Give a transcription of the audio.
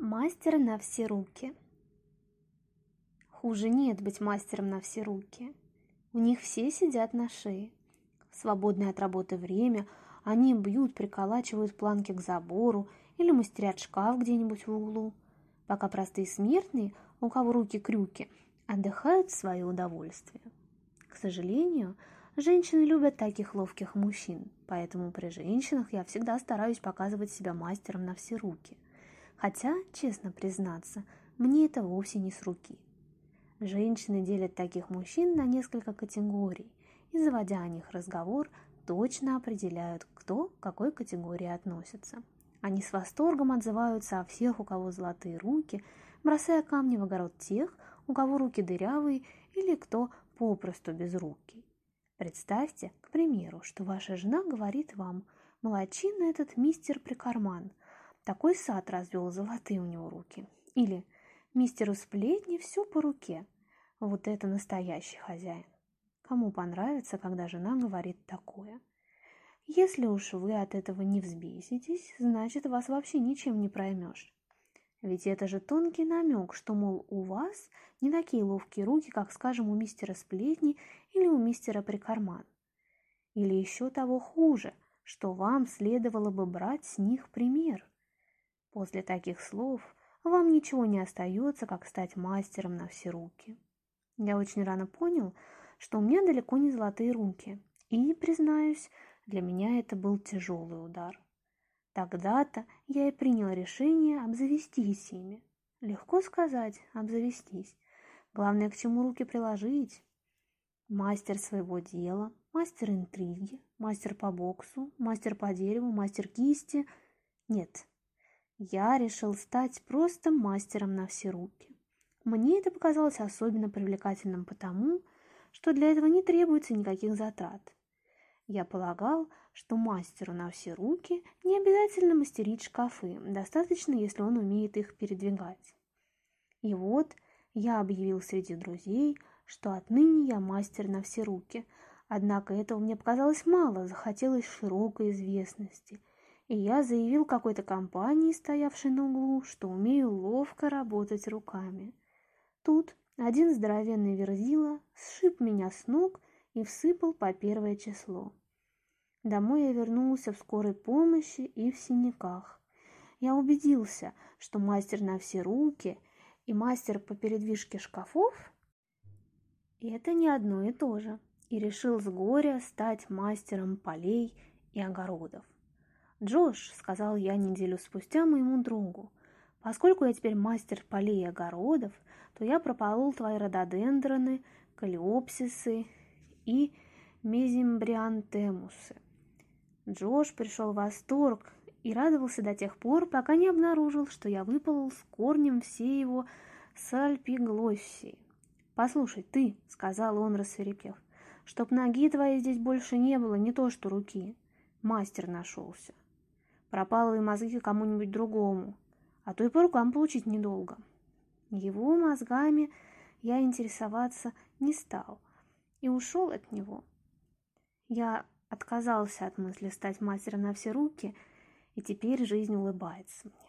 Мастер на все руки. Хуже нет быть мастером на все руки. У них все сидят на шее. В свободное от работы время они бьют, приколачивают планки к забору или мастерят шкаф где-нибудь в углу, пока простые смертные, у кого руки-крюки, отдыхают в свое удовольствие. К сожалению, женщины любят таких ловких мужчин, поэтому при женщинах я всегда стараюсь показывать себя мастером на все руки – хотя, честно признаться, мне это вовсе не с руки. Женщины делят таких мужчин на несколько категорий и, заводя о них разговор, точно определяют, кто к какой категории относится. Они с восторгом отзываются о всех, у кого золотые руки, бросая камни в огород тех, у кого руки дырявые или кто попросту без руки. Представьте, к примеру, что ваша жена говорит вам «Молодчина этот мистер Прикарман – такой сад развел, золотые у него руки. Или «Мистеру сплетни все по руке». Вот это настоящий хозяин. Кому понравится, когда жена говорит такое? Если уж вы от этого не взбеситесь, значит, вас вообще ничем не проймешь. Ведь это же тонкий намек, что, мол, у вас не такие ловкие руки, как, скажем, у мистера Сплетни или у мистера Прикарман. Или еще того хуже, что вам следовало бы брать с них пример. После таких слов вам ничего не остается, как стать мастером на все руки. Я очень рано понял, что у меня далеко не золотые руки, и, признаюсь, для меня это был тяжелый удар. Тогда-то я и принял решение обзавестись ими. Легко сказать «обзавестись». Главное, к чему руки приложить. Мастер своего дела, мастер интриги, мастер по боксу, мастер по дереву, мастер кисти. Нет, я решил стать просто мастером на все руки. Мне это показалось особенно привлекательным потому, что для этого не требуется никаких затрат. Я полагал, что мастеру на все руки не обязательно мастерить шкафы, достаточно, если он умеет их передвигать. И вот я объявил среди друзей, что отныне я мастер на все руки, однако этого мне показалось мало, захотелось широкой известности – и я заявил какой-то компании, стоявшей на углу, что умею ловко работать руками. Тут один здоровенный верзила сшиб меня с ног и всыпал по первое число. Домой я вернулся в скорой помощи и в синяках. Я убедился, что мастер на все руки и мастер по передвижке шкафов – это не одно и то же, и решил с горя стать мастером полей и огородов. «Джош», — сказал я неделю спустя моему другу, «поскольку я теперь мастер полей и огородов, то я прополол твои рододендроны, калиопсисы и мезимбриантемусы». Джош пришел в восторг и радовался до тех пор, пока не обнаружил, что я выпалол с корнем все его сальпиглоссии. «Послушай, ты», — сказал он, рассверепев, — «чтоб ноги твои здесь больше не было, не то что руки. Мастер нашелся» пропалывай мозги кому-нибудь другому, а то и по рукам получить недолго. Его мозгами я интересоваться не стал и ушел от него. Я отказался от мысли стать мастером на все руки, и теперь жизнь улыбается мне.